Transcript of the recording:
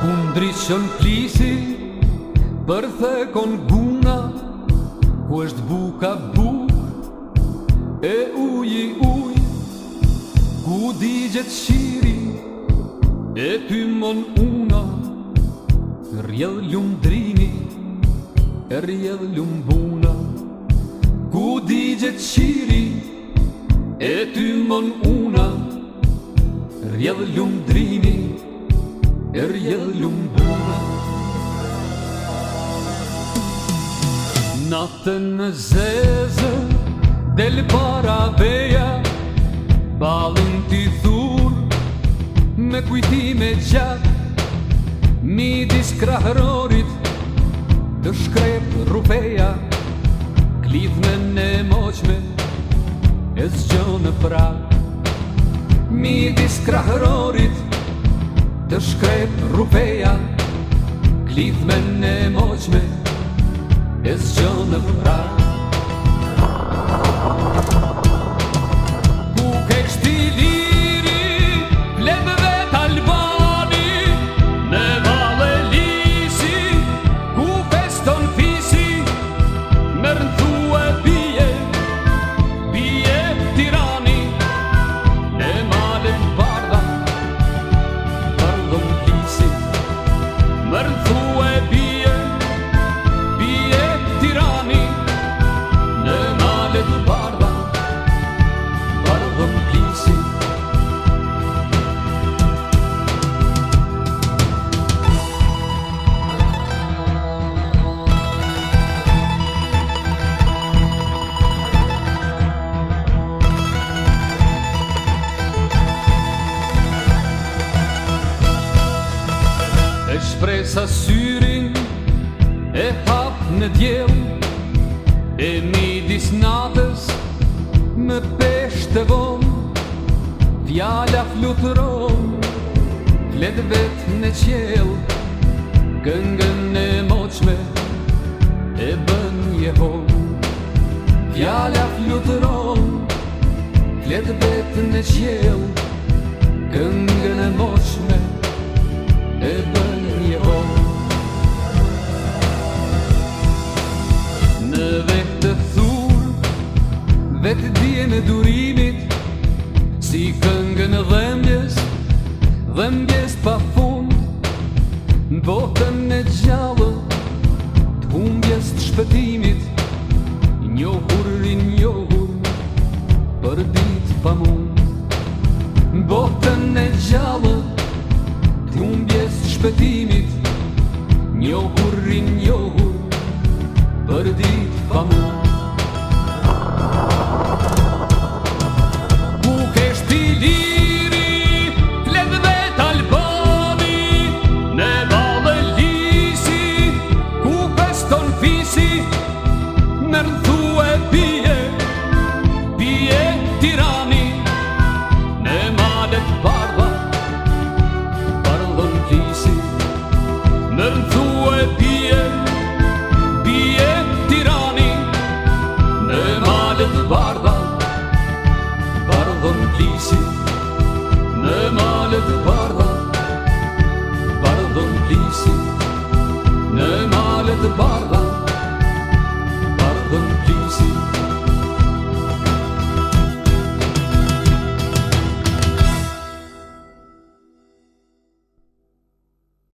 Kundrishën plisi Për thekon buna Ku është buka buk E uji i uj Ku di shiri E ty mon una Rjell ljumë drini E rjell ljumë buna Ku di shiri E ty mon una Rjell ljumë drini er jellum bërë Natën në zezë, del para veja Balën t'i thur me kujtime qatë Mi diskrahërorit, të shkrepë rupeja Klithme në moqme, e zgjo në prakë Mi diskrahërorit, të rupeja të shkret rupeja Glidhme në moqme E zë gjënë në vrat shpresa syrin E hap në djel E midis natës Më peshtë të vom Fjalla flutron Flet vet në qjel Këngën e moqme E bën je hon Fjalla flutron Flet vet në qjel Këngën e moqme E durimit Si këngë në dhembjes Dhembjes pa fund Në botën e gjallë Të humbjes të shpetimit Njohur rin njohur Për dit pa mund Në botën e gjallë Të humbjes të shpetimit Njohur rin njohur Për dit pa mund Oh, my